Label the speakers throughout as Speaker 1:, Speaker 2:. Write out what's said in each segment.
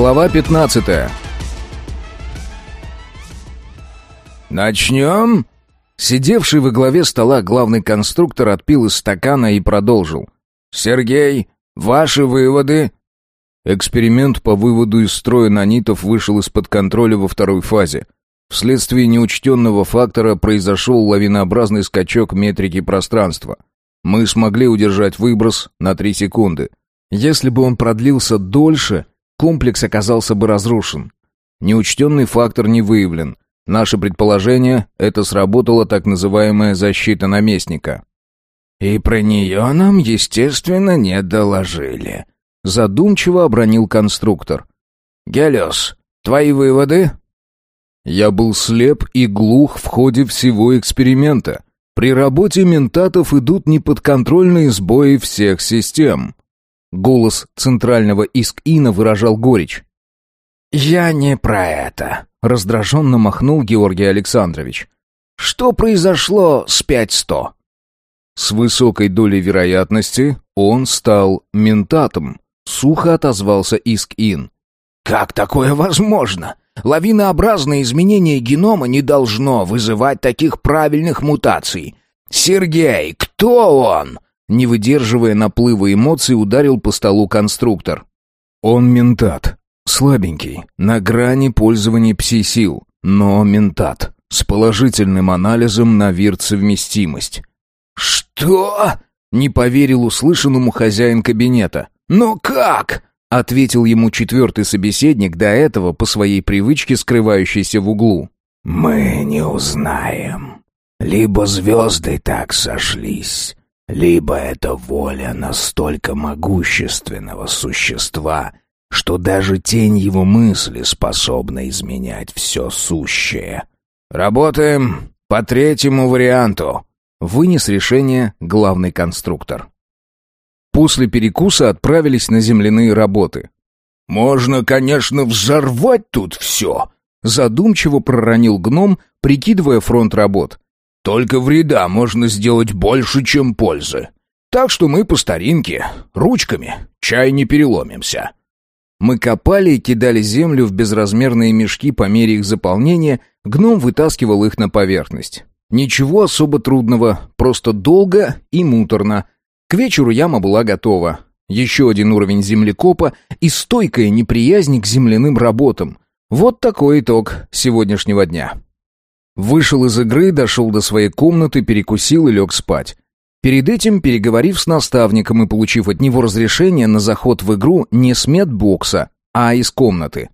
Speaker 1: Глава 15 «Начнем?» Сидевший во главе стола главный конструктор отпил из стакана и продолжил. «Сергей, ваши выводы?» Эксперимент по выводу из строя нанитов вышел из-под контроля во второй фазе. Вследствие неучтенного фактора произошел лавинообразный скачок метрики пространства. Мы смогли удержать выброс на 3 секунды. Если бы он продлился дольше, комплекс оказался бы разрушен. Неучтенный фактор не выявлен. Наше предположение – это сработала так называемая защита наместника.
Speaker 2: «И про нее нам, естественно, не доложили», — задумчиво обронил конструктор. «Гелиос, твои выводы?»
Speaker 1: Я был слеп и глух в ходе всего эксперимента. При работе ментатов идут неподконтрольные сбои всех систем. Голос центрального Иск-Ина выражал горечь.
Speaker 2: «Я не про это», — раздраженно махнул Георгий Александрович. «Что произошло с пять сто?»
Speaker 1: С высокой долей вероятности он стал ментатом, сухо отозвался Иск-Ин.
Speaker 2: «Как такое возможно? Лавинообразное изменение генома не должно вызывать таких правильных мутаций. Сергей, кто он?»
Speaker 1: Не выдерживая наплыва эмоций, ударил по столу конструктор. «Он ментат. Слабенький, на грани пользования пси-сил, но ментат, с положительным анализом на вирт-совместимость».
Speaker 2: «Что?» — не поверил услышанному хозяин кабинета. «Но как?» — ответил ему четвертый собеседник, до этого по своей привычке скрывающийся в углу. «Мы не узнаем. Либо звезды так сошлись, либо это воля настолько могущественного существа, что даже тень его мысли способна изменять все сущее. Работаем по третьему варианту.
Speaker 1: Вынес решение главный конструктор. После перекуса отправились на земляные работы.
Speaker 2: «Можно, конечно, взорвать тут все», —
Speaker 1: задумчиво проронил гном, прикидывая фронт работ.
Speaker 2: Только вреда можно сделать больше, чем пользы. Так что мы по старинке, ручками, чай не переломимся.
Speaker 1: Мы копали и кидали землю в безразмерные мешки по мере их заполнения, гном вытаскивал их на поверхность. Ничего особо трудного, просто долго и муторно. К вечеру яма была готова. Еще один уровень землекопа и стойкая неприязнь к земляным работам. Вот такой итог сегодняшнего дня. Вышел из игры, дошел до своей комнаты, перекусил и лег спать. Перед этим, переговорив с наставником и получив от него разрешение на заход в игру не с медбокса, а из комнаты.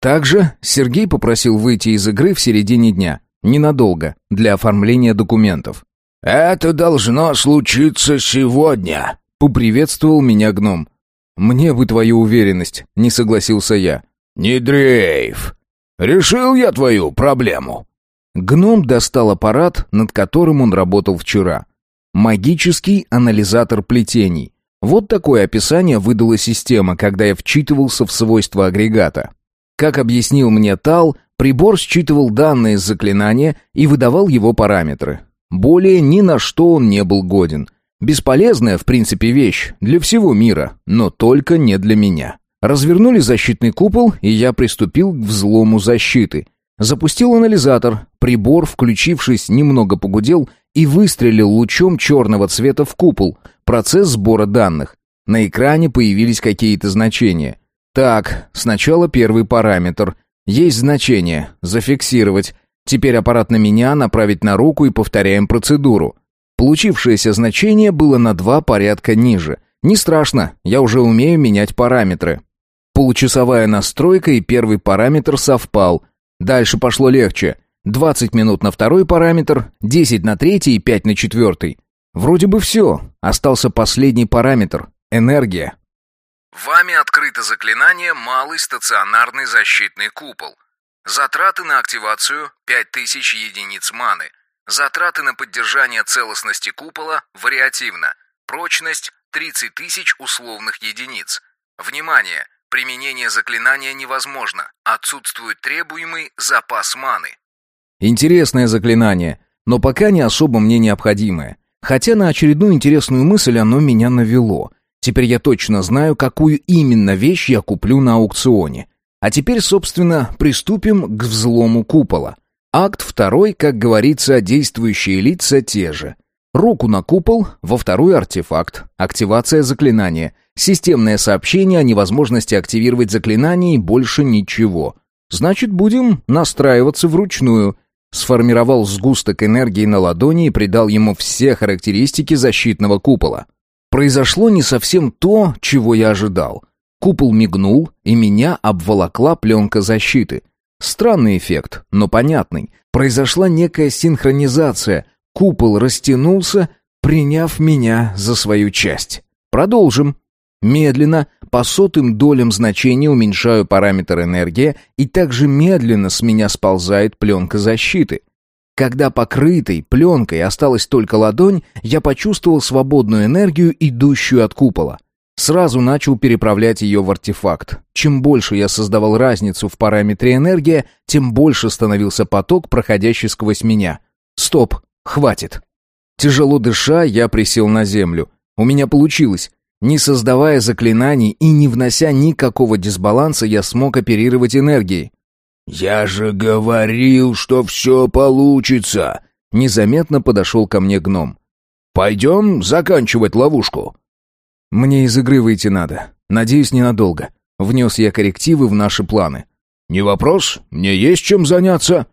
Speaker 1: Также Сергей попросил выйти из игры в середине дня, ненадолго, для оформления документов.
Speaker 2: «Это должно случиться сегодня», — поприветствовал меня гном.
Speaker 1: «Мне бы твою уверенность», — не согласился я.
Speaker 2: «Не дрейф. Решил я твою проблему».
Speaker 1: Гном достал аппарат, над которым он работал вчера. Магический анализатор плетений. Вот такое описание выдала система, когда я вчитывался в свойства агрегата. Как объяснил мне Тал, прибор считывал данные из заклинания и выдавал его параметры. Более ни на что он не был годен. Бесполезная, в принципе, вещь для всего мира, но только не для меня. Развернули защитный купол, и я приступил к взлому защиты. Запустил анализатор, прибор, включившись, немного погудел и выстрелил лучом черного цвета в купол. Процесс сбора данных. На экране появились какие-то значения. Так, сначала первый параметр. Есть значение. Зафиксировать. Теперь аппарат на меня, направить на руку и повторяем процедуру. Получившееся значение было на два порядка ниже. Не страшно, я уже умею менять параметры. Получасовая настройка и первый параметр совпал – Дальше пошло легче. 20 минут на второй параметр, 10 на третий и 5 на четвертый. Вроде бы все. Остался последний параметр — энергия.
Speaker 3: Вами открыто заклинание «Малый стационарный защитный купол». Затраты на активацию — 5000 единиц маны. Затраты на поддержание целостности купола вариативно. Прочность — 30 тысяч условных единиц. Внимание! Применение заклинания невозможно. Отсутствует требуемый запас маны.
Speaker 1: Интересное заклинание, но пока не особо мне необходимое. Хотя на очередную интересную мысль оно меня навело. Теперь я точно знаю, какую именно вещь я куплю на аукционе. А теперь, собственно, приступим к взлому купола. Акт второй, как говорится, действующие лица те же. Руку на купол, во второй артефакт, активация заклинания, системное сообщение о невозможности активировать заклинание и больше ничего. Значит, будем настраиваться вручную. Сформировал сгусток энергии на ладони и придал ему все характеристики защитного купола. Произошло не совсем то, чего я ожидал. Купол мигнул, и меня обволокла пленка защиты. Странный эффект, но понятный. Произошла некая синхронизация. Купол растянулся, приняв меня за свою часть. Продолжим. Медленно, по сотым долям значения уменьшаю параметр энергии, и также медленно с меня сползает пленка защиты. Когда покрытой пленкой осталась только ладонь, я почувствовал свободную энергию, идущую от купола. Сразу начал переправлять ее в артефакт. Чем больше я создавал разницу в параметре энергии, тем больше становился поток, проходящий сквозь меня. Стоп, хватит. Тяжело дыша, я присел на землю. У меня получилось. Не создавая заклинаний и не внося никакого дисбаланса, я смог оперировать энергией.
Speaker 2: «Я же говорил, что все получится!»
Speaker 1: Незаметно подошел ко мне гном.
Speaker 2: «Пойдем заканчивать ловушку».
Speaker 1: «Мне из игры выйти надо. Надеюсь, ненадолго». Внес я коррективы в наши планы.
Speaker 2: «Не вопрос. Мне есть чем заняться».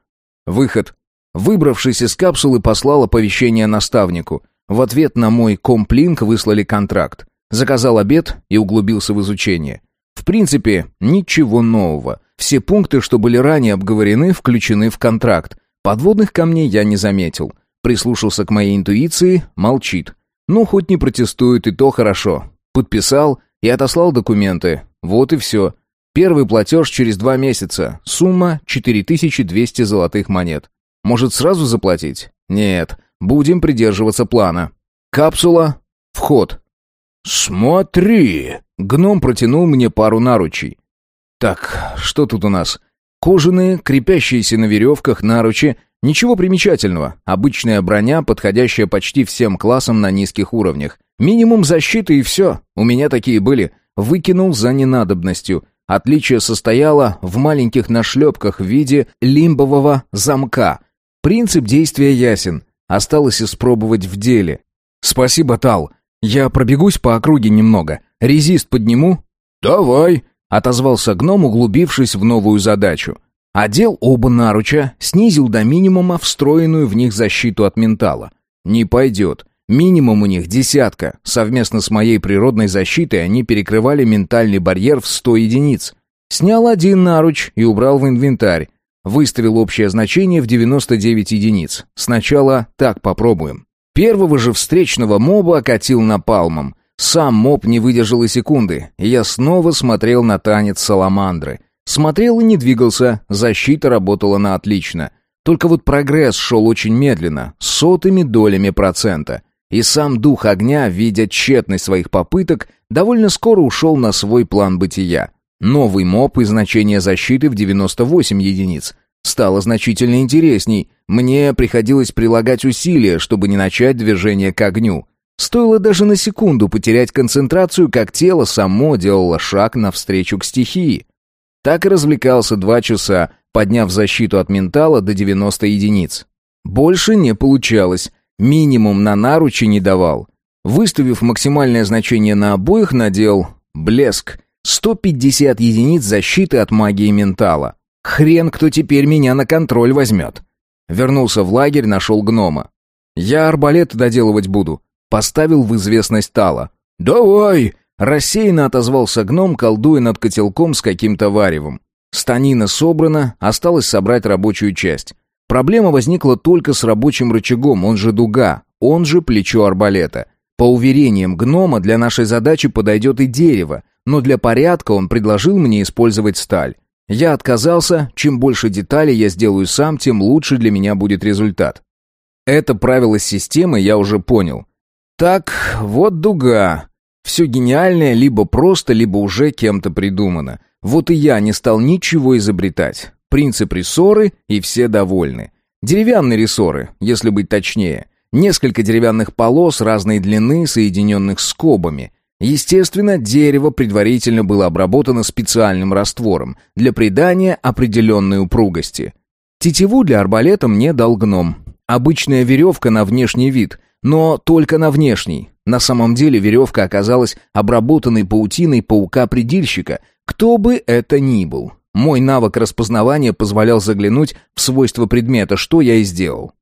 Speaker 1: Выход. Выбравшись из капсулы, послал оповещение наставнику. В ответ на мой комплинк выслали контракт. Заказал обед и углубился в изучение. В принципе, ничего нового. Все пункты, что были ранее обговорены, включены в контракт. Подводных камней я не заметил. Прислушался к моей интуиции, молчит. Ну, хоть не протестует, и то хорошо. Подписал и отослал документы. Вот и все. Первый платеж через два месяца. Сумма 4200 золотых монет. Может, сразу заплатить? Нет, будем придерживаться плана. Капсула. Вход.
Speaker 2: «Смотри!»
Speaker 1: Гном протянул мне пару наручей. «Так, что тут у нас?» Кожаные, крепящиеся на веревках наручи. Ничего примечательного. Обычная броня, подходящая почти всем классам на низких уровнях. Минимум защиты и все. У меня такие были. Выкинул за ненадобностью. Отличие состояло в маленьких нашлепках в виде лимбового замка. Принцип действия ясен. Осталось испробовать в деле. «Спасибо, Тал. «Я пробегусь по округе немного. Резист подниму?»
Speaker 2: «Давай», —
Speaker 1: отозвался гном, углубившись в новую задачу. Одел оба наруча, снизил до минимума встроенную в них защиту от ментала. «Не пойдет. Минимум у них десятка. Совместно с моей природной защитой они перекрывали ментальный барьер в сто единиц. Снял один наруч и убрал в инвентарь. Выставил общее значение в 99 единиц. Сначала так попробуем. Первого же встречного моба окатил напалмом. Сам моб не выдержал и секунды, и я снова смотрел на танец саламандры. Смотрел и не двигался, защита работала на отлично. Только вот прогресс шел очень медленно, сотыми долями процента. И сам дух огня, видя тщетность своих попыток, довольно скоро ушел на свой план бытия. Новый моб и значение защиты в 98 единиц. Стало значительно интересней. Мне приходилось прилагать усилия, чтобы не начать движение к огню. Стоило даже на секунду потерять концентрацию, как тело само делало шаг навстречу к стихии. Так и развлекался два часа, подняв защиту от ментала до 90 единиц. Больше не получалось. Минимум на наручи не давал. Выставив максимальное значение на обоих, надел блеск. 150 единиц защиты от магии ментала. Хрен кто теперь меня на контроль возьмет. Вернулся в лагерь, нашел гнома. Я арбалет доделывать буду. Поставил в известность Тала.
Speaker 2: «Давай!»
Speaker 1: Рассеянно отозвался гном, колдуя над котелком с каким-то варевом. Станина собрана, осталось собрать рабочую часть. Проблема возникла только с рабочим рычагом, он же дуга, он же плечо арбалета. По уверениям гнома, для нашей задачи подойдет и дерево, но для порядка он предложил мне использовать сталь. Я отказался, чем больше деталей я сделаю сам, тем лучше для меня будет результат. Это правило системы я уже понял. Так, вот дуга. Все гениальное либо просто, либо уже кем-то придумано. Вот и я не стал ничего изобретать. Принцип рессоры, и все довольны. Деревянные рессоры, если быть точнее. Несколько деревянных полос разной длины, соединенных скобами. Естественно, дерево предварительно было обработано специальным раствором для придания определенной упругости. Тетиву для арбалета мне дал гном. Обычная веревка на внешний вид, но только на внешний. На самом деле веревка оказалась обработанной паутиной паука-предильщика, кто бы это ни был. Мой навык распознавания позволял заглянуть в свойства предмета, что я и сделал.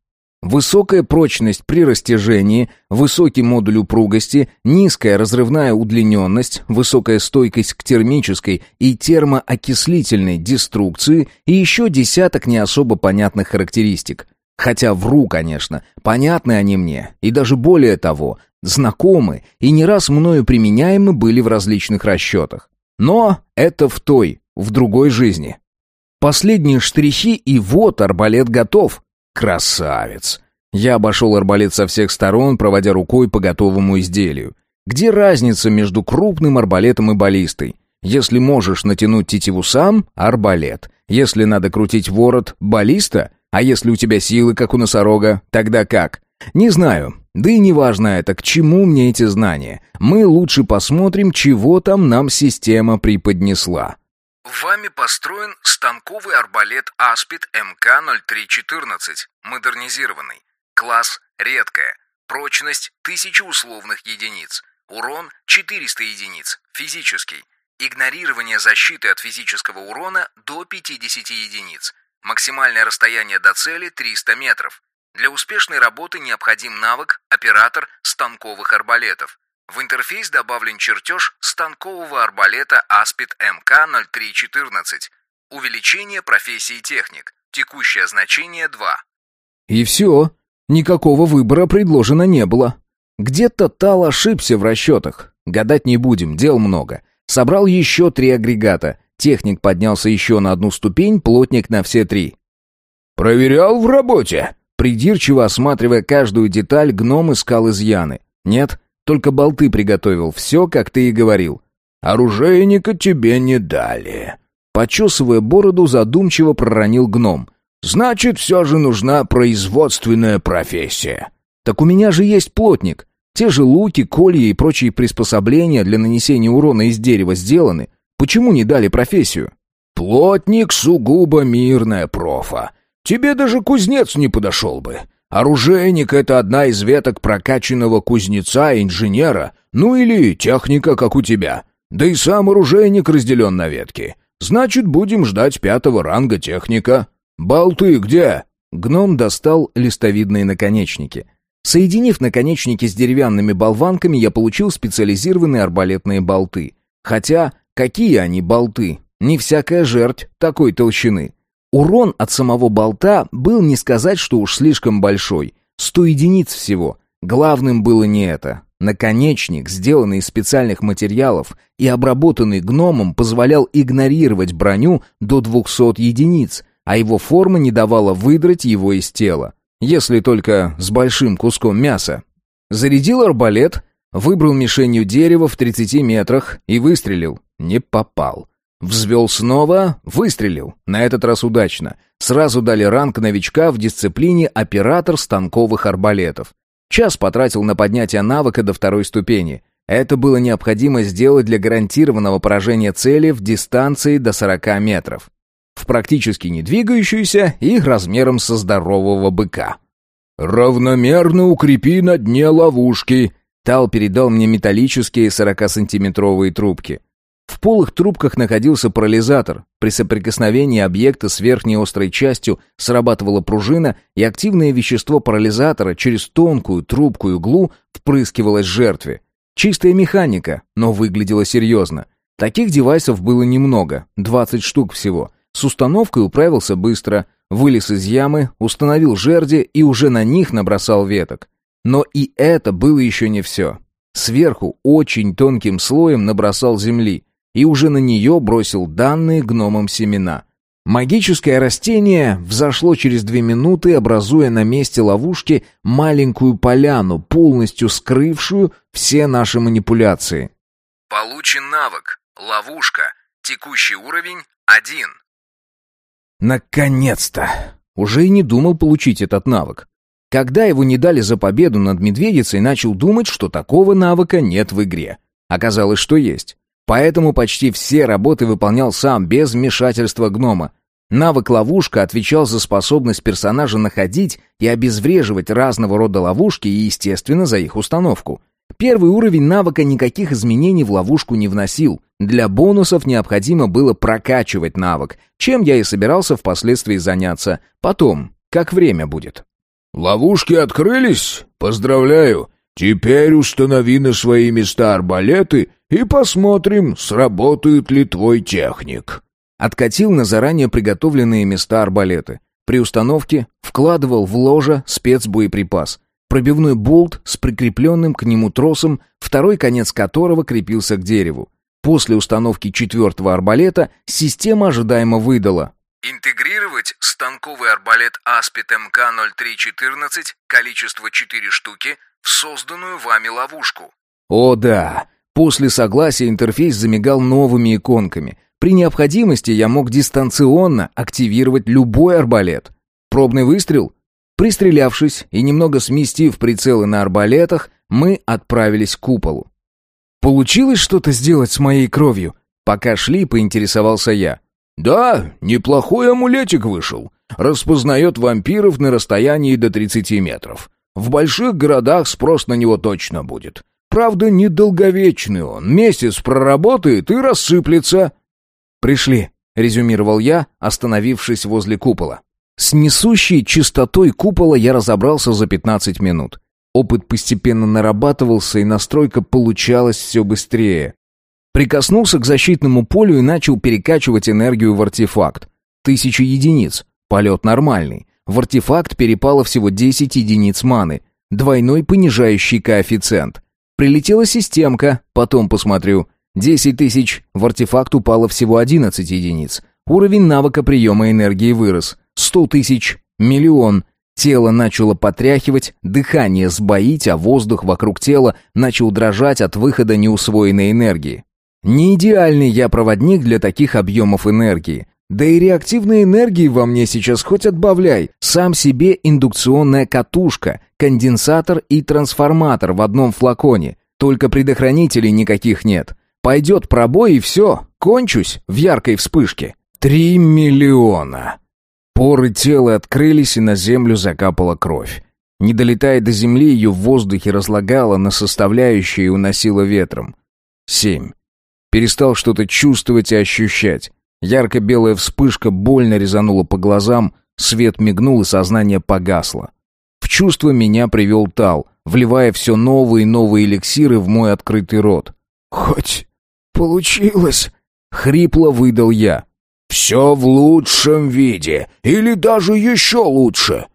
Speaker 1: Высокая прочность при растяжении, высокий модуль упругости, низкая разрывная удлиненность, высокая стойкость к термической и термоокислительной деструкции и еще десяток не особо понятных характеристик. Хотя вру, конечно, понятны они мне, и даже более того, знакомы и не раз мною применяемы были в различных расчетах. Но это в той, в другой жизни. Последние штрихи, и вот арбалет готов. Красавец! Я обошел арбалет со всех сторон, проводя рукой по готовому изделию. Где разница между крупным арбалетом и баллистой? Если можешь натянуть тетиву сам — арбалет. Если надо крутить ворот — баллиста. А если у тебя силы, как у носорога, тогда как? Не знаю. Да и неважно это, к чему мне эти знания. Мы лучше посмотрим, чего там нам система преподнесла.
Speaker 3: Вами построен станковый арбалет Аспид МК-0314, модернизированный. Класс редкая. Прочность 1000 условных единиц. Урон 400 единиц. Физический. Игнорирование защиты от физического урона до 50 единиц. Максимальное расстояние до цели 300 метров. Для успешной работы необходим навык «Оператор станковых арбалетов». В интерфейс добавлен чертеж станкового арбалета Аспид МК-0314. Увеличение профессии техник. Текущее значение 2.
Speaker 1: И все. Никакого выбора предложено не было. Где-то Тал ошибся в расчетах. Гадать не будем, дел много. Собрал еще три агрегата. Техник поднялся еще на одну ступень, плотник на все три.
Speaker 2: «Проверял в работе?»
Speaker 1: Придирчиво осматривая каждую деталь, гном искал изъяны. «Нет, только болты приготовил, все, как ты и говорил.
Speaker 2: Оружейника тебе не дали.
Speaker 1: Почесывая бороду, задумчиво проронил гном.
Speaker 2: Значит, все же нужна производственная профессия.
Speaker 1: Так у меня же есть плотник. Те же луки, колья и прочие приспособления для нанесения урона из дерева сделаны. Почему не дали профессию?
Speaker 2: Плотник сугубо мирная профа. Тебе даже кузнец не подошел бы. Оружейник — это одна из веток прокачанного кузнеца-инженера, ну или техника, как у тебя. Да и сам оружейник разделен на ветки. Значит, будем ждать пятого ранга техника. Болты где?»
Speaker 1: Гном достал листовидные наконечники. Соединив наконечники с деревянными болванками, я получил специализированные арбалетные болты. Хотя, какие они болты? Не всякая жертв такой толщины. Урон от самого болта был не сказать, что уж слишком большой. Сто единиц всего. Главным было не это. Наконечник, сделанный из специальных материалов и обработанный гномом, позволял игнорировать броню до 200 единиц, а его форма не давала выдрать его из тела. Если только с большим куском мяса. Зарядил арбалет, выбрал мишенью дерево в 30 метрах и выстрелил. Не попал. Взвел снова, выстрелил, на этот раз удачно. Сразу дали ранг новичка в дисциплине оператор станковых арбалетов. Час потратил на поднятие навыка до второй ступени. Это было необходимо сделать для гарантированного поражения цели в дистанции до 40 метров. В практически не двигающуюся и размером со здорового быка.
Speaker 2: «Равномерно укрепи на дне ловушки»,
Speaker 1: Тал передал мне металлические 40-сантиметровые трубки. В полых трубках находился парализатор. При соприкосновении объекта с верхней острой частью срабатывала пружина, и активное вещество парализатора через тонкую трубку иглу впрыскивалось жертве. Чистая механика, но выглядела серьезно. Таких девайсов было немного, 20 штук всего. С установкой управился быстро, вылез из ямы, установил жерди и уже на них набросал веток. Но и это было еще не все. Сверху очень тонким слоем набросал земли и уже на нее бросил данные гномам семена. Магическое растение взошло через две минуты, образуя на месте ловушки маленькую поляну, полностью скрывшую все наши манипуляции.
Speaker 3: Получен навык. Ловушка. Текущий уровень — один.
Speaker 1: Наконец-то! Уже и не думал получить этот навык. Когда его не дали за победу над медведицей, начал думать, что такого навыка нет в игре. Оказалось, что есть. Поэтому почти все работы выполнял сам, без вмешательства гнома. Навык ловушка отвечал за способность персонажа находить и обезвреживать разного рода ловушки и, естественно, за их установку. Первый уровень навыка никаких изменений в ловушку не вносил. Для бонусов необходимо было прокачивать навык, чем я и собирался впоследствии заняться. Потом, как время будет.
Speaker 2: «Ловушки открылись? Поздравляю! Теперь установи на свои места арбалеты и посмотрим, сработает ли твой техник».
Speaker 1: Откатил на заранее приготовленные места арбалеты. При установке вкладывал в ложе спецбоеприпас. Пробивной болт с прикрепленным к нему тросом, второй конец которого крепился к дереву. После установки четвертого арбалета система ожидаемо выдала.
Speaker 3: Интегрировать станковый арбалет Аспид МК-0314, количество 4 штуки, в созданную вами ловушку.
Speaker 1: О да! После согласия интерфейс замигал новыми иконками. При необходимости я мог дистанционно активировать любой арбалет. Пробный выстрел? Пристрелявшись и немного сместив прицелы на арбалетах, мы отправились к куполу. «Получилось что-то сделать с моей кровью?» Пока шли, поинтересовался я.
Speaker 2: «Да, неплохой амулетик вышел. Распознает вампиров на расстоянии до 30 метров. В больших городах спрос на него точно будет. Правда, недолговечный он. Месяц проработает и рассыплется».
Speaker 1: «Пришли», — резюмировал я, остановившись возле купола. С несущей чистотой купола я разобрался за 15 минут. Опыт постепенно нарабатывался, и настройка получалась все быстрее. Прикоснулся к защитному полю и начал перекачивать энергию в артефакт. Тысяча единиц. Полет нормальный. В артефакт перепало всего 10 единиц маны. Двойной понижающий коэффициент. Прилетела системка, потом посмотрю. 10 тысяч, в артефакт упало всего 11 единиц. Уровень навыка приема энергии вырос. 100 тысяч, миллион. Тело начало потряхивать, дыхание сбоить, а воздух вокруг тела начал дрожать от выхода неусвоенной энергии. Не идеальный я проводник для таких объемов энергии. Да и реактивной энергии во мне сейчас хоть отбавляй. Сам себе индукционная катушка, конденсатор и трансформатор в одном флаконе. Только предохранителей никаких нет. Пойдет пробой и все, кончусь в яркой вспышке. Три миллиона. Поры тела открылись, и на землю закапала кровь. Не долетая до земли, ее в воздухе разлагала на составляющие и уносила ветром. Семь. Перестал что-то чувствовать и ощущать. Ярко-белая вспышка больно резанула по глазам, свет мигнул и сознание погасло. В чувство меня привел Тал, вливая все новые и новые эликсиры в мой открытый рот.
Speaker 2: «Хоть «Получилось!»
Speaker 1: — хрипло выдал я.
Speaker 2: «Все в лучшем виде, или даже еще лучше!»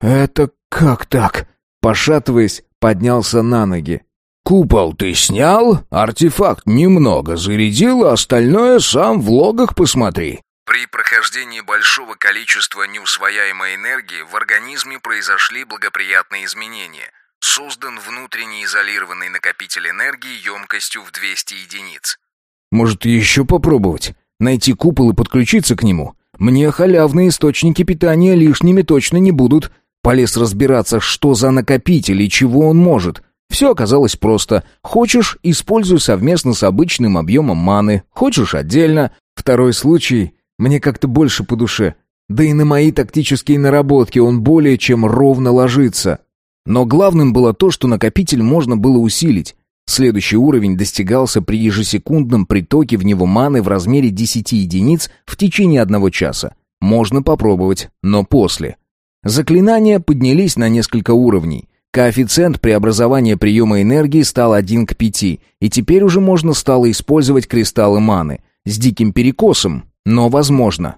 Speaker 1: «Это как так?» Пошатываясь, поднялся на ноги.
Speaker 2: «Купол ты снял? Артефакт немного зарядил, а остальное сам в логах посмотри».
Speaker 3: При прохождении большого количества неусвояемой энергии в организме произошли благоприятные изменения. Создан внутренне изолированный накопитель энергии емкостью в 200 единиц.
Speaker 1: Может, еще попробовать? Найти купол и подключиться к нему? Мне халявные источники питания лишними точно не будут. Полез разбираться, что за накопитель и чего он может. Все оказалось просто. Хочешь — используй совместно с обычным объемом маны. Хочешь — отдельно. Второй случай мне как-то больше по душе. Да и на мои тактические наработки он более чем ровно ложится. Но главным было то, что накопитель можно было усилить. Следующий уровень достигался при ежесекундном притоке в него маны в размере 10 единиц в течение одного часа. Можно попробовать, но после. Заклинания поднялись на несколько уровней. Коэффициент преобразования приема энергии стал 1 к 5, и теперь уже можно стало использовать кристаллы маны. С диким перекосом, но возможно.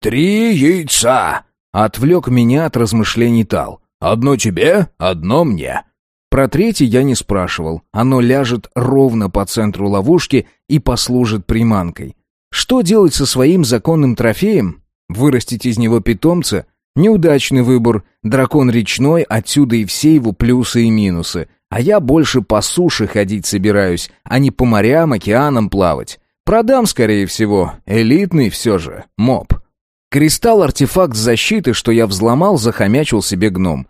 Speaker 2: «Три яйца!» — отвлек меня от размышлений Тал. «Одно тебе, одно мне.
Speaker 1: Про третье я не спрашивал. Оно ляжет ровно по центру ловушки и послужит приманкой. Что делать со своим законным трофеем? Вырастить из него питомца? Неудачный выбор. Дракон речной, отсюда и все его плюсы и минусы. А я больше по суше ходить собираюсь, а не по морям, океанам плавать. Продам, скорее всего. Элитный все же. Моб. Кристалл-артефакт защиты, что я взломал, захомячил себе гном.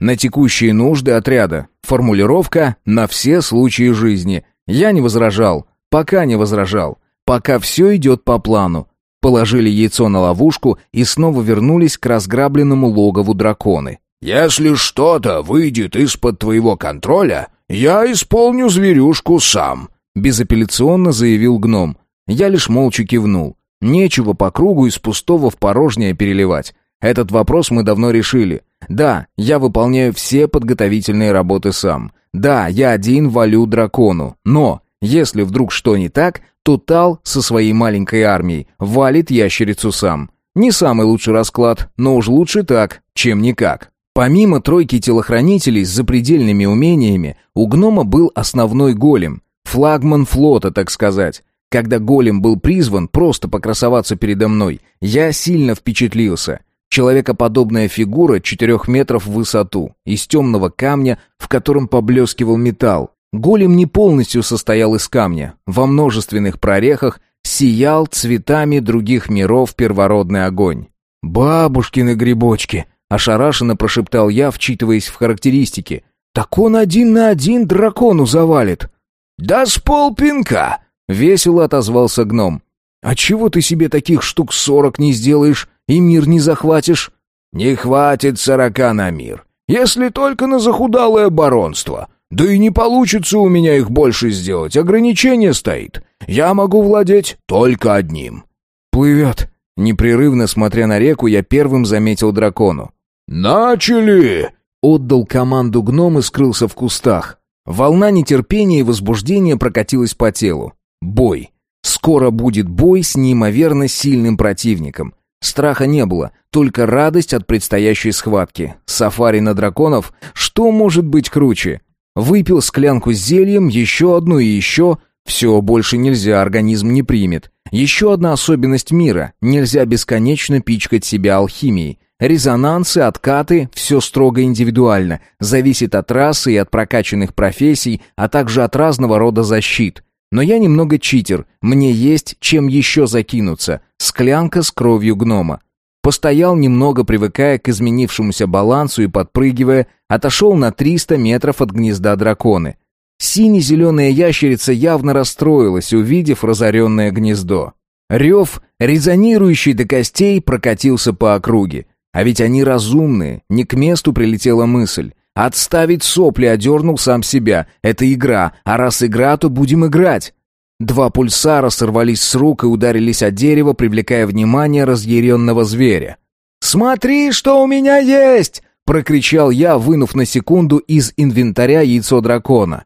Speaker 1: На текущие нужды отряда. Формулировка «на все случаи жизни». Я не возражал, пока не возражал, пока все идет по плану. Положили яйцо на ловушку и снова вернулись к разграбленному логову драконы.
Speaker 2: «Если что-то выйдет из-под твоего контроля, я исполню зверюшку сам», —
Speaker 1: безапелляционно заявил гном. Я лишь молча кивнул. Нечего по кругу из пустого в порожнее переливать. Этот вопрос мы давно решили. Да, я выполняю все подготовительные работы сам. Да, я один валю дракону. Но, если вдруг что не так, то Тал со своей маленькой армией валит ящерицу сам. Не самый лучший расклад, но уж лучше так, чем никак. Помимо тройки телохранителей с запредельными умениями, у гнома был основной голем. Флагман флота, так сказать. Когда голем был призван просто покрасоваться передо мной, я сильно впечатлился. Человекоподобная фигура четырех метров в высоту, из темного камня, в котором поблескивал металл. Голем не полностью состоял из камня. Во множественных прорехах сиял цветами других миров первородный огонь. «Бабушкины грибочки!» — ошарашенно прошептал я, вчитываясь в характеристики. «Так он один на один дракону завалит!»
Speaker 2: «Да с полпинка!» — весело отозвался гном.
Speaker 1: «А чего ты себе таких штук сорок не сделаешь?» и мир не захватишь?»
Speaker 2: «Не хватит сорока на мир, если только на захудалое баронство. Да и не получится у меня их больше сделать, ограничение стоит. Я могу владеть только одним».
Speaker 1: «Плывет». Непрерывно смотря на реку, я первым заметил дракону.
Speaker 2: «Начали!»
Speaker 1: Отдал команду гном и скрылся в кустах. Волна нетерпения и возбуждения прокатилась по телу. Бой. Скоро будет бой с неимоверно сильным противником. Страха не было, только радость от предстоящей схватки. Сафари на драконов? Что может быть круче? Выпил склянку с зельем, еще одну и еще. Все, больше нельзя, организм не примет. Еще одна особенность мира. Нельзя бесконечно пичкать себя алхимией. Резонансы, откаты – все строго индивидуально. Зависит от расы и от прокачанных профессий, а также от разного рода защит. Но я немного читер, мне есть чем еще закинуться. Склянка с кровью гнома. Постоял немного, привыкая к изменившемуся балансу и подпрыгивая, отошел на 300 метров от гнезда драконы. Сине-зеленая ящерица явно расстроилась, увидев разоренное гнездо. Рев, резонирующий до костей, прокатился по округе. А ведь они разумные, не к месту прилетела мысль. Отставить сопли одернул сам себя. Это игра, а раз игра, то будем играть. Два пульсара сорвались с рук и ударились о дерево, привлекая внимание разъяренного зверя. «Смотри, что у меня есть!» — прокричал я, вынув на секунду из инвентаря яйцо дракона.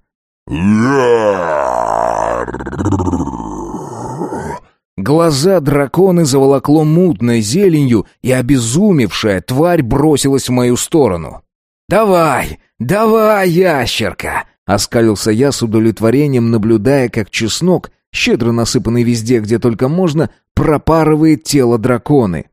Speaker 1: Глаза дракона заволокло мутной зеленью, и обезумевшая тварь бросилась в мою сторону. «Давай, давай, ящерка!» Оскалился я с удовлетворением, наблюдая, как чеснок, щедро насыпанный везде, где только можно, пропарывает тело драконы.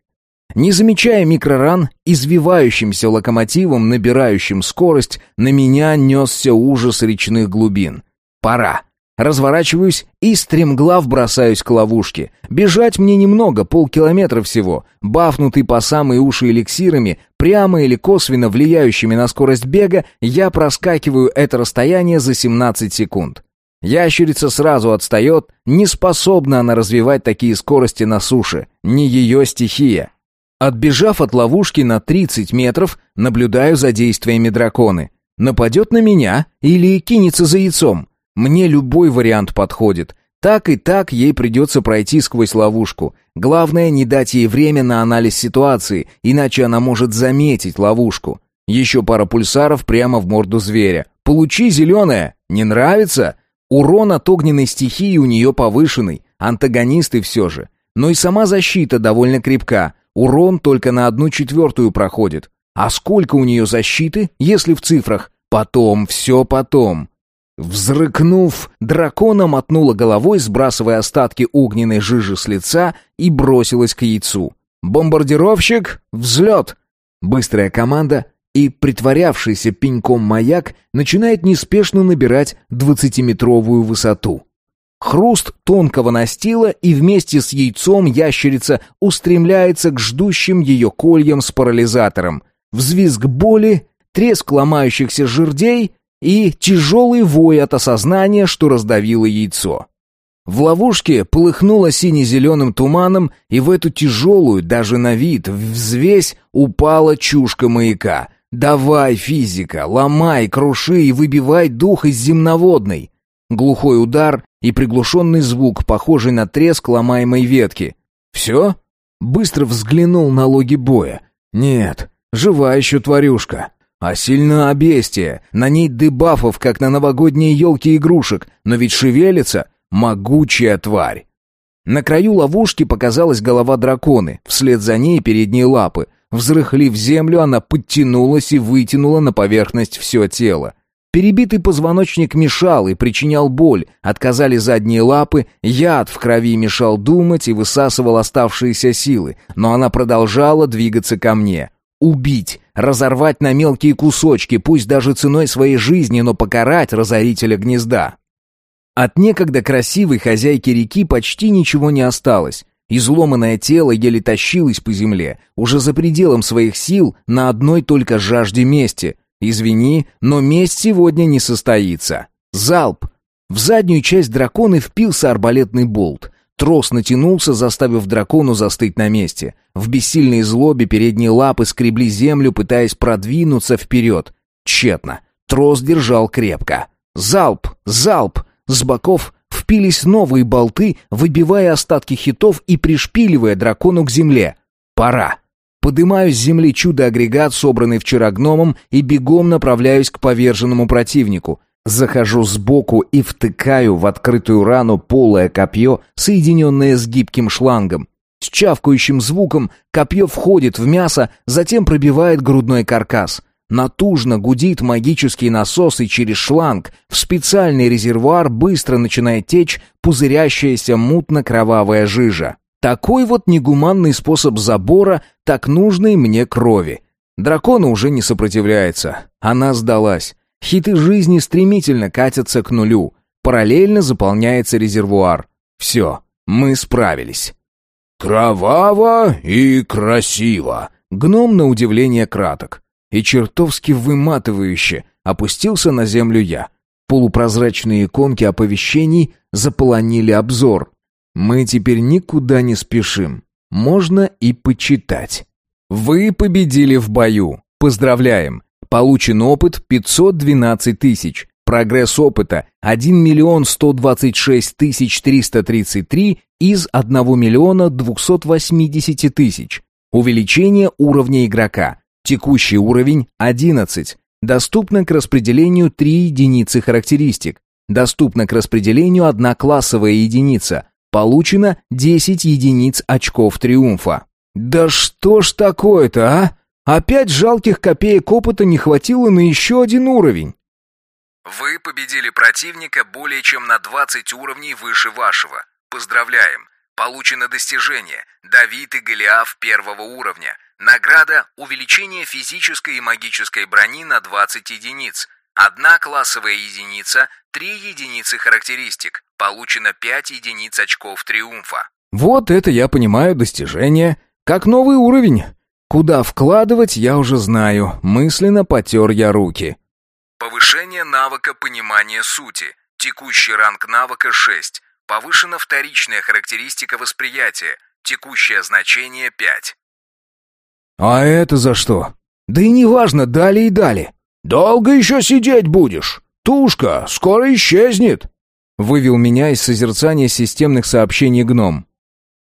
Speaker 1: Не замечая микроран, извивающимся локомотивом, набирающим скорость, на меня несся ужас речных глубин. «Пора!» Разворачиваюсь и стремглав бросаюсь к ловушке. Бежать мне немного, полкилометра всего. Бафнутый по самые уши эликсирами, прямо или косвенно влияющими на скорость бега, я проскакиваю это расстояние за 17 секунд. Ящерица сразу отстает, не способна она развивать такие скорости на суше, не ее стихия. Отбежав от ловушки на 30 метров, наблюдаю за действиями драконы. Нападет на меня или кинется за яйцом? Мне любой вариант подходит. Так и так ей придется пройти сквозь ловушку. Главное не дать ей время на анализ ситуации, иначе она может заметить ловушку. Еще пара пульсаров прямо в морду зверя. Получи зеленое. Не нравится? Урон от огненной стихии у нее повышенный. Антагонисты все же. Но и сама защита довольно крепка. Урон только на одну четвертую проходит. А сколько у нее защиты, если в цифрах? Потом, все потом. Взрыкнув, дракона мотнула головой, сбрасывая остатки огненной жижи с лица, и бросилась к яйцу. «Бомбардировщик! Взлет!» Быстрая команда, и притворявшийся пеньком маяк начинает неспешно набирать двадцатиметровую высоту. Хруст тонкого настила, и вместе с яйцом ящерица устремляется к ждущим ее кольям с парализатором. Взвизг боли, треск ломающихся жердей, и тяжелый вой от осознания, что раздавило яйцо. В ловушке полыхнуло сине-зеленым туманом, и в эту тяжелую, даже на вид, взвесь упала чушка маяка. «Давай, физика, ломай, круши и выбивай дух из земноводной!» Глухой удар и приглушенный звук, похожий на треск ломаемой ветки. «Все?» Быстро взглянул на логи боя. «Нет, жива еще тварюшка. А сильно бестия. На ней дебафов, как на новогодние елки игрушек, но ведь шевелится. Могучая тварь. На краю ловушки показалась голова драконы, вслед за ней передние лапы. Взрыхлив землю, она подтянулась и вытянула на поверхность все тело. Перебитый позвоночник мешал и причинял боль, отказали задние лапы, яд в крови мешал думать и высасывал оставшиеся силы, но она продолжала двигаться ко мне. Убить, разорвать на мелкие кусочки, пусть даже ценой своей жизни, но покарать разорителя гнезда. От некогда красивой хозяйки реки почти ничего не осталось. Изломанное тело еле тащилось по земле, уже за пределом своих сил, на одной только жажде мести. Извини, но месть сегодня не состоится. Залп! В заднюю часть дракона впился арбалетный болт. Трос натянулся, заставив дракону застыть на месте. В бессильной злобе передние лапы скребли землю, пытаясь продвинуться вперед. Тщетно. Трос держал крепко. Залп! Залп! С боков впились новые болты, выбивая остатки хитов и пришпиливая дракону к земле. Пора. Подымаю с земли чудо-агрегат, собранный вчера гномом, и бегом направляюсь к поверженному противнику. Захожу сбоку и втыкаю в открытую рану полое копье, соединенное с гибким шлангом. С чавкающим звуком копье входит в мясо, затем пробивает грудной каркас. Натужно гудит магический насос, и через шланг в специальный резервуар быстро начинает течь пузырящаяся мутно-кровавая жижа. Такой вот негуманный способ забора так нужной мне крови. Дракона уже не сопротивляется. Она сдалась. Хиты жизни стремительно катятся к нулю. Параллельно заполняется резервуар. Все, мы справились.
Speaker 2: «Кроваво и красиво!»
Speaker 1: Гном на удивление краток и чертовски выматывающе опустился на землю я. Полупрозрачные иконки оповещений заполонили обзор. Мы теперь никуда не спешим. Можно и почитать. Вы победили в бою. Поздравляем. Получен опыт 512 тысяч. Прогресс опыта 1 миллион 126 тысяч 333 из 1 миллиона 280 тысяч. Увеличение уровня игрока Текущий уровень 11. Доступно к распределению 3 единицы характеристик. Доступно к распределению одна классовая единица. Получено 10 единиц очков триумфа. Да что ж такое-то, а? Опять жалких копеек опыта не хватило на еще один уровень.
Speaker 3: Вы победили противника более чем на 20 уровней выше вашего. Поздравляем! Получено достижение «Давид и Голиаф первого уровня». Награда – увеличение физической и магической брони на 20 единиц. Одна классовая единица, три единицы характеристик. Получено 5 единиц очков триумфа.
Speaker 1: Вот это я понимаю достижение. Как новый уровень. Куда вкладывать, я уже знаю. Мысленно потер я руки.
Speaker 3: Повышение навыка понимания сути. Текущий ранг навыка 6. Повышена вторичная характеристика восприятия. Текущее значение 5.
Speaker 1: «А это за что?» «Да и неважно, дали и дали».
Speaker 2: «Долго еще сидеть будешь? Тушка скоро исчезнет!»
Speaker 1: Вывел меня из созерцания системных сообщений гном.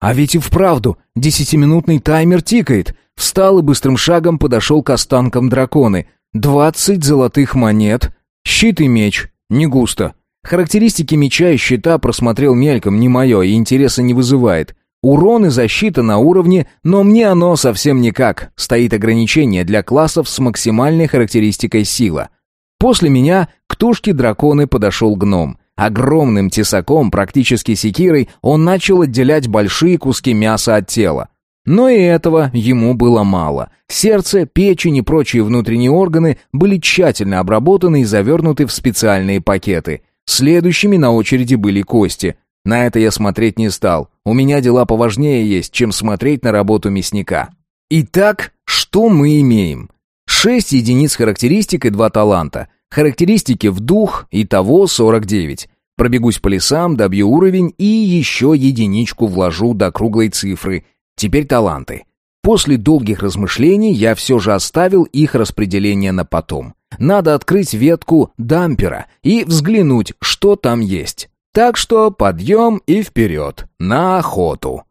Speaker 1: А ведь и вправду, десятиминутный таймер тикает. Встал и быстрым шагом подошел к останкам драконы. Двадцать золотых монет. Щит и меч. Не густо. Характеристики меча и щита просмотрел мельком, не мое, и интереса не вызывает. Урон и защита на уровне, но мне оно совсем никак. Стоит ограничение для классов с максимальной характеристикой сила. После меня к тушке драконы подошел гном. Огромным тесаком, практически секирой, он начал отделять большие куски мяса от тела. Но и этого ему было мало. Сердце, печень и прочие внутренние органы были тщательно обработаны и завернуты в специальные пакеты. Следующими на очереди были кости. На это я смотреть не стал. У меня дела поважнее есть, чем смотреть на работу мясника. Итак, что мы имеем? Шесть единиц характеристик и два таланта. Характеристики в дух, итого 49. Пробегусь по лесам, добью уровень и еще единичку вложу до круглой цифры. Теперь таланты. После долгих размышлений я все же оставил их распределение на потом. Надо открыть ветку дампера и взглянуть, что там есть. Так что подъем и вперед, на охоту.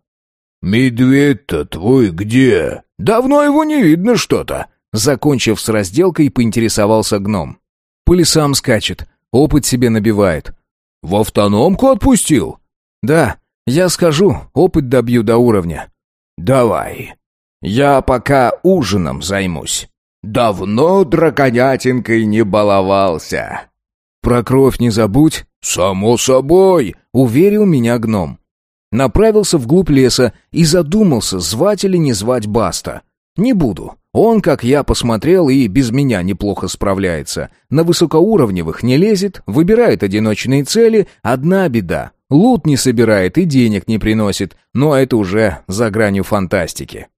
Speaker 2: «Медведь-то твой где? Давно его не видно что-то».
Speaker 1: Закончив с разделкой, поинтересовался гном. «По лесам скачет, опыт себе набивает».
Speaker 2: «В автономку отпустил?»
Speaker 1: «Да, я скажу, опыт добью до уровня».
Speaker 2: «Давай. Я пока ужином займусь. Давно драконятинкой не баловался».
Speaker 1: «Про кровь не забудь».
Speaker 2: «Само собой», —
Speaker 1: уверил меня гном. Направился вглубь леса и задумался, звать или не звать Баста. Не буду. Он, как я посмотрел, и без меня неплохо справляется. На высокоуровневых не лезет, выбирает одиночные цели. Одна беда. Лут не собирает и денег не приносит, но это уже за гранью фантастики.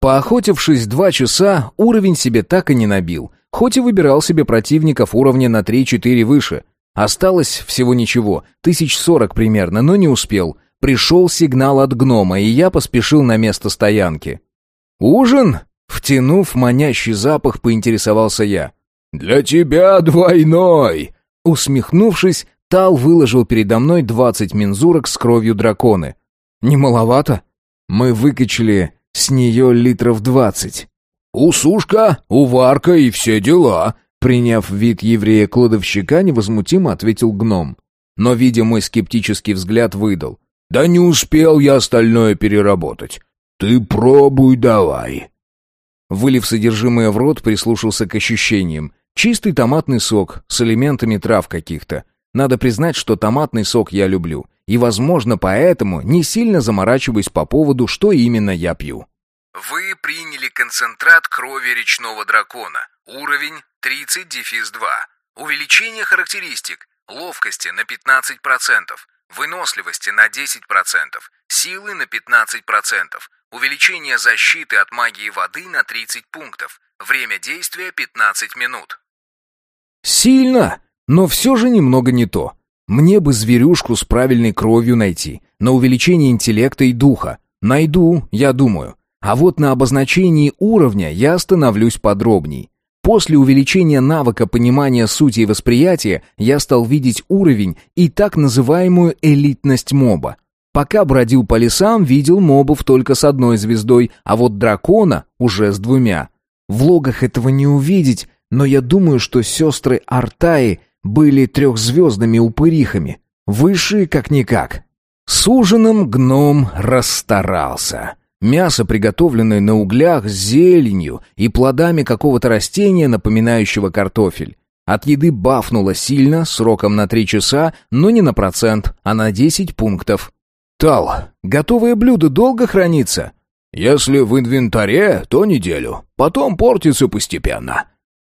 Speaker 1: Поохотившись два часа, уровень себе так и не набил, хоть и выбирал себе противников уровня на 3-4 выше. Осталось всего ничего, тысяч сорок примерно, но не успел. Пришел сигнал от гнома, и я поспешил на место стоянки. «Ужин?» — втянув манящий запах, поинтересовался я.
Speaker 2: «Для тебя двойной!»
Speaker 1: Усмехнувшись, Тал выложил передо мной двадцать мензурок с кровью драконы. «Не маловато?» Мы выкачали с нее литров двадцать.
Speaker 2: «Усушка, уварка и все дела»,
Speaker 1: приняв вид еврея-кладовщика, невозмутимо ответил гном. Но, видя мой скептический взгляд, выдал.
Speaker 2: Да не успел я остальное переработать. Ты пробуй давай.
Speaker 1: Вылив содержимое в рот, прислушался к ощущениям. Чистый томатный сок с элементами трав каких-то. Надо признать, что томатный сок я люблю. И, возможно, поэтому не сильно заморачиваюсь по поводу, что именно я пью.
Speaker 3: Вы приняли концентрат крови речного дракона. Уровень 30 дефис 2. Увеличение характеристик. Ловкости на 15% выносливости на 10%, силы на 15%, увеличение защиты от магии воды на 30 пунктов, время действия 15 минут.
Speaker 1: Сильно, но все же немного не то. Мне бы зверюшку с правильной кровью найти, на увеличение интеллекта и духа. Найду, я думаю. А вот на обозначении уровня я остановлюсь подробней. После увеличения навыка понимания сути и восприятия я стал видеть уровень и так называемую элитность моба. Пока бродил по лесам, видел мобов только с одной звездой, а вот дракона уже с двумя. В логах этого не увидеть, но я думаю, что сестры Артаи были трехзвездными упырихами. Высшие как-никак. С ужином гном расстарался. Мясо, приготовленное на углях с зеленью и плодами какого-то растения, напоминающего картофель. От еды бафнуло сильно, сроком на три часа, но не на процент, а на десять пунктов. «Тал, готовое блюдо долго хранится?»
Speaker 2: «Если в инвентаре, то неделю. Потом портится постепенно».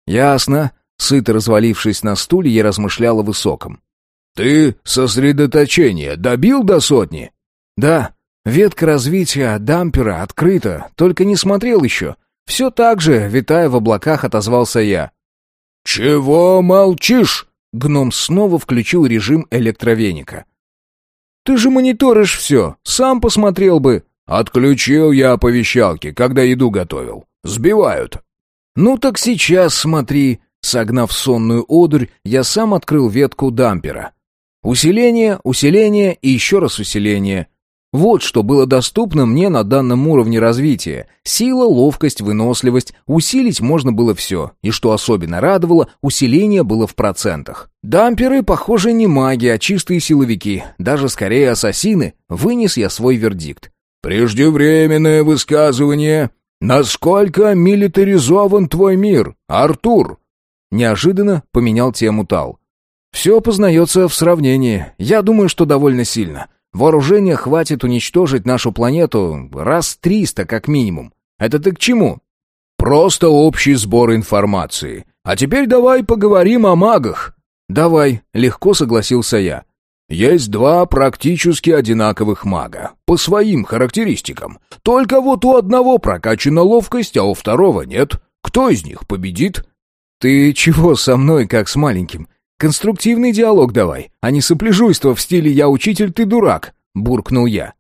Speaker 1: «Ясно». Сыто развалившись на стуле, я размышлял о высоком.
Speaker 2: «Ты сосредоточение добил до сотни?»
Speaker 1: «Да, Ветка развития дампера открыта, только не смотрел еще. Все так же, витая в облаках, отозвался я.
Speaker 2: «Чего молчишь?»
Speaker 1: Гном снова включил режим электровеника. «Ты же мониторишь все, сам посмотрел бы».
Speaker 2: «Отключил я оповещалки, когда еду готовил. Сбивают».
Speaker 1: «Ну так сейчас смотри». Согнав сонную одурь, я сам открыл ветку дампера. Усиление, усиление и еще раз усиление. Вот что было доступно мне на данном уровне развития. Сила, ловкость, выносливость. Усилить можно было все. И что особенно радовало, усиление было в процентах. Дамперы, похоже, не маги, а чистые силовики. Даже скорее ассасины. Вынес я свой вердикт.
Speaker 2: «Преждевременное высказывание. Насколько милитаризован твой мир, Артур?»
Speaker 1: Неожиданно поменял тему Тал. «Все познается в сравнении. Я думаю, что довольно сильно». Вооружения хватит уничтожить нашу планету раз триста как минимум. Это ты к чему?
Speaker 2: Просто общий сбор информации. А теперь давай поговорим о магах.
Speaker 1: Давай, легко согласился я.
Speaker 2: Есть два практически одинаковых мага, по своим характеристикам. Только вот у одного прокачана ловкость, а у второго нет. Кто из них победит? «Ты чего со мной, как с маленьким? Конструктивный диалог давай, а не сопляжуйство в стиле «я учитель, ты дурак», — буркнул я.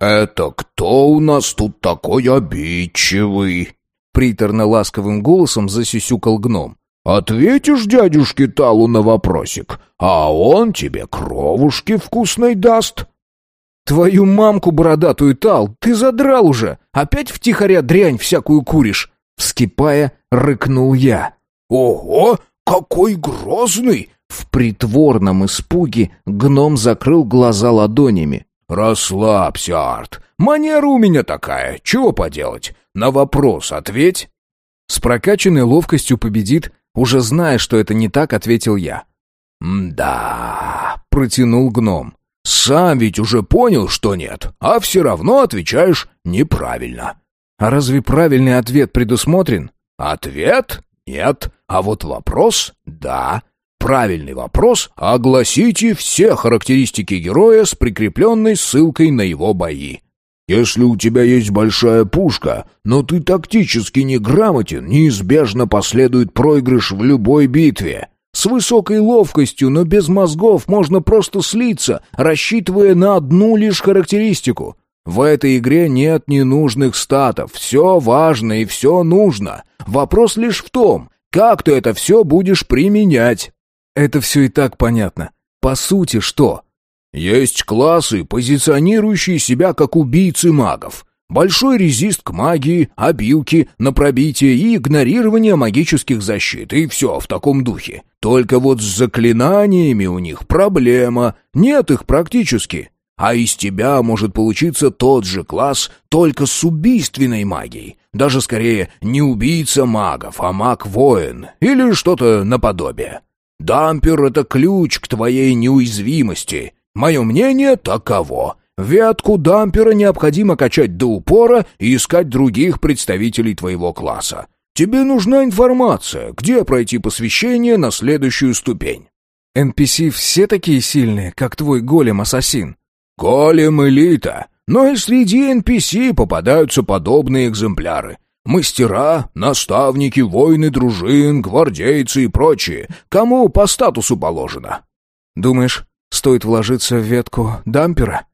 Speaker 1: «Это кто у нас тут такой обидчивый?»
Speaker 2: Приторно-ласковым голосом засюсюкал гном.
Speaker 1: «Ответишь дядюшке Талу на вопросик, а он тебе кровушки вкусной даст».
Speaker 2: «Твою мамку бородатую, Тал, ты задрал уже! Опять втихаря дрянь всякую куришь!» Вскипая, рыкнул я.
Speaker 1: «Ого, какой грозный!»
Speaker 2: В притворном испуге гном закрыл глаза ладонями.
Speaker 1: «Расслабься, Арт. Манера у меня такая. Чего поделать? На вопрос ответь».
Speaker 2: С прокачанной ловкостью победит, уже зная, что это не так, ответил я.
Speaker 1: «Да...» — протянул гном. «Сам ведь уже понял, что нет, а все равно отвечаешь неправильно».
Speaker 2: «А разве правильный ответ предусмотрен?»
Speaker 1: «Ответ? Нет. А вот вопрос — да. Правильный вопрос — огласите все характеристики героя с прикрепленной ссылкой на его бои. Если у тебя есть большая пушка, но ты тактически неграмотен, неизбежно последует проигрыш в любой битве. С высокой ловкостью, но без мозгов можно просто слиться, рассчитывая на одну лишь характеристику. В этой игре нет ненужных статов, все важно и все нужно. Вопрос лишь в том, как ты это все будешь применять.
Speaker 2: Это все и так понятно. По сути, что?
Speaker 1: Есть классы, позиционирующие себя как убийцы магов. Большой резист к магии, обилки на пробитие и игнорирование магических защит, и все в таком духе. Только вот с заклинаниями у них проблема, нет их практически. А из тебя может получиться тот же класс, только с убийственной магией. Даже скорее не убийца магов, а маг-воин, или что-то наподобие. Дампер — это ключ к твоей неуязвимости, Мое мнение таково. Ветку дампера необходимо качать до упора и искать других представителей твоего класса. Тебе нужна информация, где пройти посвящение на следующую ступень.
Speaker 2: NPC все такие сильные, как твой голем-ассасин.
Speaker 1: Голем элита. Но и среди NPC попадаются подобные экземпляры. Мастера, наставники, воины дружин, гвардейцы и прочие, кому по статусу положено.
Speaker 2: Думаешь, Стоит вложиться в ветку дампера?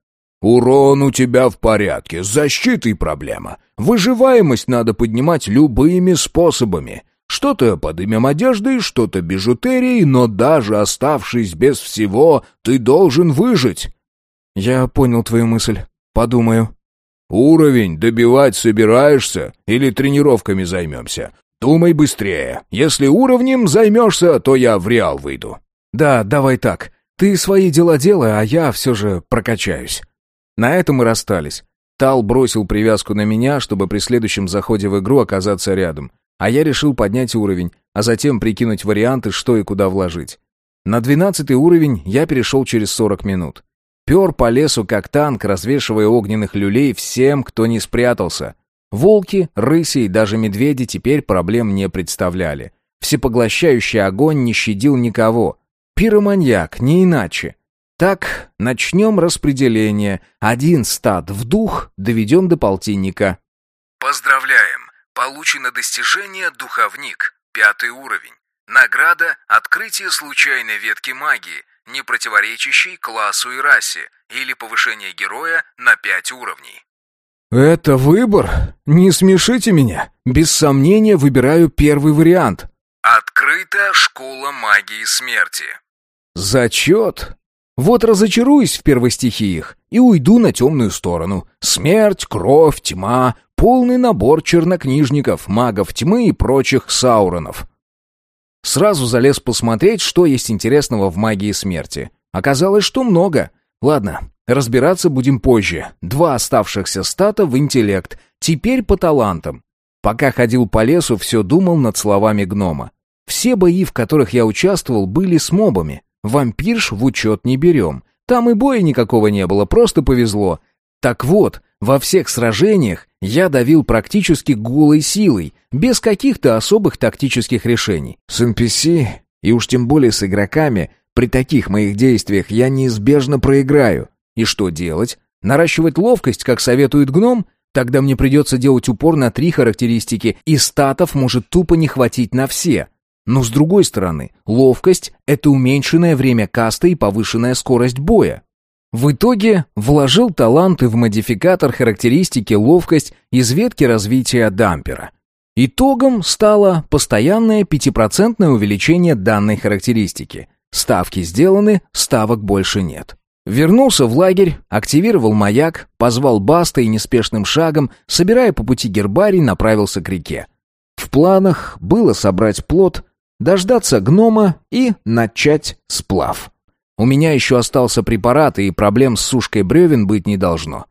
Speaker 1: Урон у тебя в порядке, с защитой проблема. Выживаемость надо поднимать любыми способами. Что-то под именем одежды, что-то бижутерией, но даже оставшись без всего, ты должен выжить.
Speaker 2: Я понял твою мысль. Подумаю.
Speaker 1: Уровень добивать собираешься или тренировками займемся? Думай быстрее. Если уровнем займешься, то я в Реал выйду.
Speaker 2: Да, давай так. Ты свои дела делай, а я все же прокачаюсь. На этом мы расстались. Тал бросил привязку на меня, чтобы при следующем заходе в игру оказаться рядом. А я решил поднять уровень, а затем прикинуть варианты, что и куда вложить. На двенадцатый уровень я перешел через сорок минут. Пер по лесу как танк, развешивая огненных люлей всем, кто не спрятался. Волки, рыси и даже медведи теперь проблем не представляли. Всепоглощающий огонь не щадил никого, Пироманьяк, не иначе. Так, начнем распределение. Один стат в дух, доведем до полтинника.
Speaker 3: Поздравляем! Получено достижение «Духовник», пятый уровень. Награда «Открытие случайной ветки магии», не противоречащей классу и расе, или повышение героя на пять уровней.
Speaker 2: «Это выбор? Не смешите меня. Без сомнения выбираю первый вариант».
Speaker 3: Открыта школа магии смерти.
Speaker 2: Зачет? Вот разочаруюсь в первостихиях и уйду на темную сторону. Смерть, кровь, тьма, полный набор чернокнижников, магов тьмы и прочих сауронов. Сразу залез посмотреть, что есть интересного в магии смерти. Оказалось, что много. Ладно, разбираться будем позже. Два оставшихся стата в интеллект, теперь по талантам. Пока ходил по лесу, все думал над словами гнома. Все бои, в которых я участвовал, были с мобами. Вампирш в учет не берем. Там и боя никакого не было, просто повезло. Так вот, во всех сражениях я давил практически голой силой, без каких-то особых тактических решений. С NPC, и уж тем более с игроками, при таких моих действиях я неизбежно проиграю. И что делать? Наращивать ловкость, как советует гном? Тогда мне придется делать упор на три характеристики, и статов может тупо не хватить на все.
Speaker 1: Но с другой стороны, ловкость — это уменьшенное время каста и повышенная скорость боя. В итоге вложил таланты в модификатор характеристики ловкость из ветки развития дампера. Итогом стало постоянное 5% увеличение данной характеристики. Ставки сделаны, ставок больше нет. Вернулся в лагерь, активировал маяк, позвал Баста и неспешным шагом, собирая по пути гербарий, направился к реке. В планах было собрать плод, дождаться гнома и начать сплав. У меня еще остался препарат, и проблем с сушкой бревен быть не должно.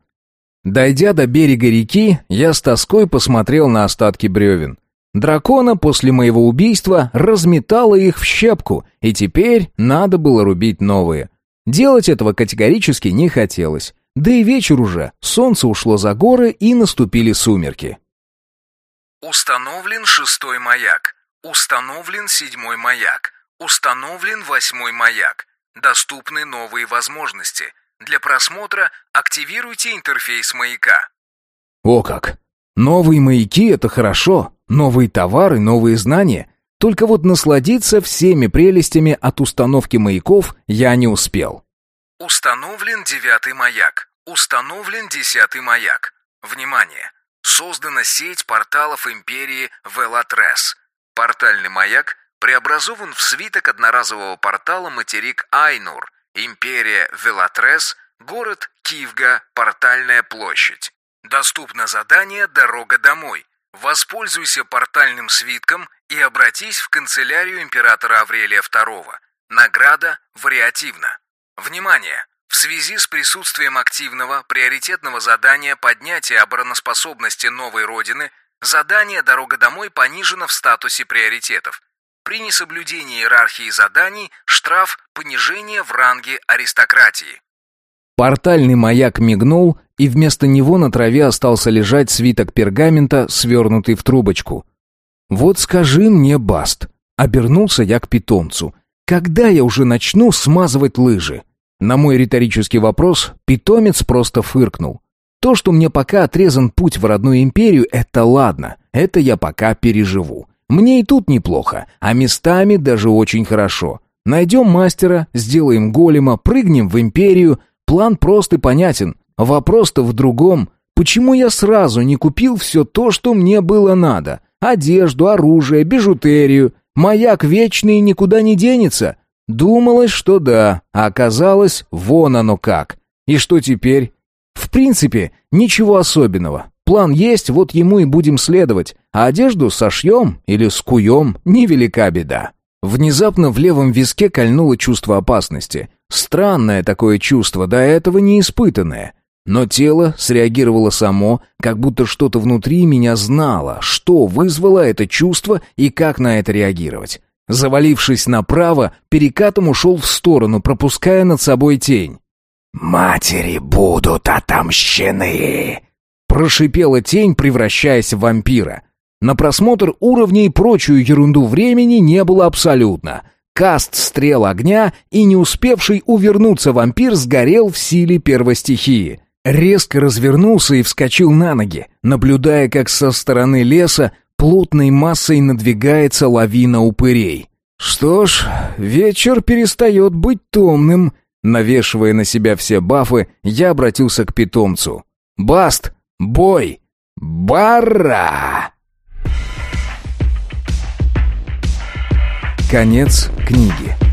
Speaker 1: Дойдя до берега реки, я с тоской посмотрел на остатки бревен. Дракона после моего убийства разметала их в щепку, и теперь надо было рубить новые. Делать этого категорически не хотелось. Да и вечер уже, солнце ушло за горы и наступили сумерки.
Speaker 3: Установлен шестой маяк. Установлен седьмой маяк. Установлен восьмой маяк. Доступны новые возможности. Для просмотра активируйте интерфейс маяка.
Speaker 1: О как! Новые маяки — это хорошо. Новые товары, новые знания. Только вот насладиться всеми прелестями от установки маяков я не успел.
Speaker 3: Установлен девятый маяк. Установлен десятый маяк. Внимание! Создана сеть порталов Империи Велатрес. Портальный маяк преобразован в свиток одноразового портала материк Айнур, Империя Велатрес, город Кивга, Портальная площадь. Доступно задание «Дорога домой». Воспользуйся портальным свитком и обратись в канцелярию императора Аврелия II. Награда вариативна. Внимание! В связи с присутствием активного приоритетного задания поднятия обороноспособности новой Родины, задание «Дорога домой» понижено в статусе приоритетов. При несоблюдении иерархии заданий штраф понижение в ранге аристократии.
Speaker 1: Портальный маяк мигнул, и вместо него на траве остался лежать свиток пергамента, свернутый в трубочку. «Вот скажи мне, Баст», — обернулся я к питомцу, «когда я уже начну смазывать лыжи?» На мой риторический вопрос питомец просто фыркнул. То, что мне пока отрезан путь в родную империю, это ладно, это я пока переживу. Мне и тут неплохо, а местами даже очень хорошо. Найдем мастера, сделаем голема, прыгнем в империю, План прост и понятен. Вопрос-то в другом. Почему я сразу не купил все то, что мне было надо? Одежду, оружие, бижутерию. Маяк вечный никуда не денется. Думалось, что да, а оказалось, вон оно как. И что теперь? В принципе, ничего особенного. План есть, вот ему и будем следовать. А одежду сошьем или скуем, невелика беда. Внезапно в левом виске кольнуло чувство опасности. Странное такое чувство, до этого не испытанное. Но тело среагировало само, как будто что-то внутри меня знало, что вызвало это чувство и как на это реагировать. Завалившись направо, перекатом ушел в сторону, пропуская над собой тень.
Speaker 2: «Матери будут отомщены!»
Speaker 1: Прошипела тень, превращаясь в вампира. На просмотр уровней и прочую ерунду времени не было абсолютно — Каст стрел огня, и не успевший увернуться вампир сгорел в силе первостихии. Резко развернулся и вскочил на ноги, наблюдая, как со стороны леса плотной массой надвигается лавина упырей. Что ж, вечер перестает быть томным. Навешивая на себя все бафы, я обратился к питомцу. «Баст! Бой! Бара!» Конец книги.